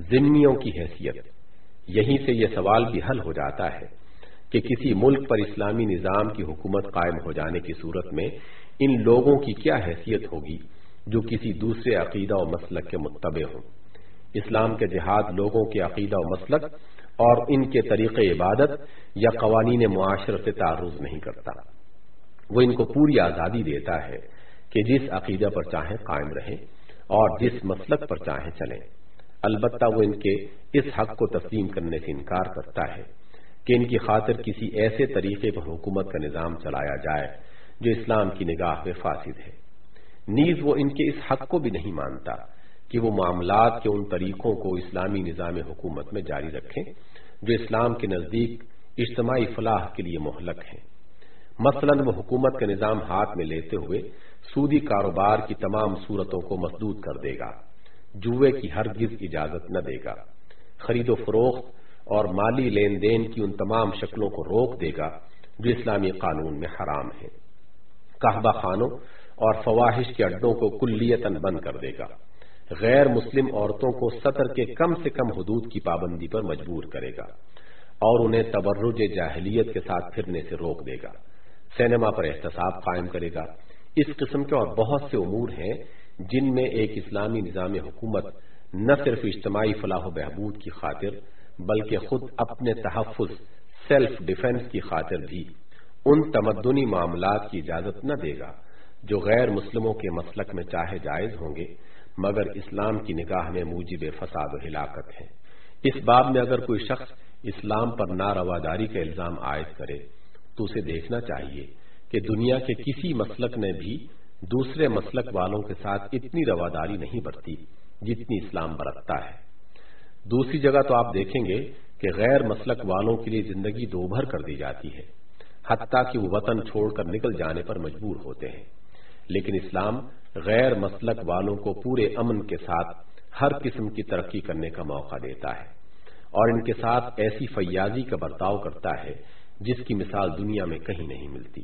ذمیوں کی حیثیت۔ یہیں سے یہ سوال بھی حل ہو جاتا ہے کہ کسی ملک پر اسلامی نظام کی حکومت قائم ہو جانے کی صورت میں ان لوگوں کی کیا حیثیت ہوگی جو کسی دوسرے عقیدہ و مسلک کے متبع ہوں۔ اسلام کے جہاد لوگوں کے عقیدہ و مسلک اور ان کے طریقے عبادت یا قوانین معاشرت سے تعرض نہیں کرتا۔ وہ ان کو پوری آزادی دیتا ہے کہ جس عقیدہ پر چاہیں قائم رہیں اور جس مسلک پر چاہیں چلیں۔ البتہ وہ ان کے اس حق کو تسلیم کرنے سے انکار کرتا ہے کہ ان کی خاطر کسی ایسے طریقے پر حکومت کا نظام چلایا جائے جو اسلام کی نگاہ میں فاسد ہے۔ نیز وہ ان کے اس حق کو بھی نہیں مانتا کہ وہ معاملات کے ان طریقوں کو اسلامی نظام حکومت میں جاری رکھیں جو اسلام کے نزدیک اجتماعی فلاح کے لیے مہلک ہیں۔ مثلا وہ حکومت کا نظام ہاتھ میں لیتے ہوئے سودی کاروبار کی تمام صورتوں کو مسدود کر دے گا۔ جوئے کی ہرگز اجازت نہ دے گا۔ خرید و فروخت اور مالی لین دین کی ان تمام شکلوں کو روک دے گا جو اسلامی قانون میں حرام ہے کہبہ خانوں اور فواہش کے اڈوں کو کلیتن بند کر دے گا۔ غیر مسلم عورتوں کو سطر کے کم سے کم حدود کی پابندی پر مجبور کرے گا اور انہیں تبرج جاہلیت کے ساتھ پھرنے سے روک دے گا۔ سینما پر احتساب قائم کرے گا۔ اس قسم کے اور بہت سے امور ہیں جن میں ایک اسلامی نظام حکومت نہ صرف اجتماعی فلاح و بہبود کی خاطر بلکہ خود اپنے تحفظ سیلف ڈیفنس کی خاطر بھی ان تمدنی معاملات کی اجازت نہ دے گا جو غیر مسلموں کے مسلک میں چاہے جائز ہوں گے، مگر اسلام کی نگاہ میں موجب فساد و ہلاکت ہے اس باب میں اگر کوئی شخص اسلام پر نارواداری کا الزام عائد کرے تو اسے دیکھنا چاہیے کہ دنیا کے کسی مسلک نے بھی دوسرے مسلک والوں کے ساتھ اتنی رواداری نہیں برتی جتنی اسلام برتتا ہے۔ دوسری جگہ تو آپ دیکھیں گے کہ غیر مسلک والوں کے لیے زندگی دوبھر کر دی جاتی ہے، حتیٰ کہ وہ وطن چھوڑ کر نکل جانے پر مجبور ہوتے ہیں۔ لیکن اسلام غیر مسلک والوں کو پورے امن کے ساتھ ہر قسم کی ترقی کرنے کا موقع دیتا ہے اور ان کے ساتھ ایسی فیاضی کا برتاؤ کرتا ہے جس کی مثال دنیا میں کہیں نہیں ملتی۔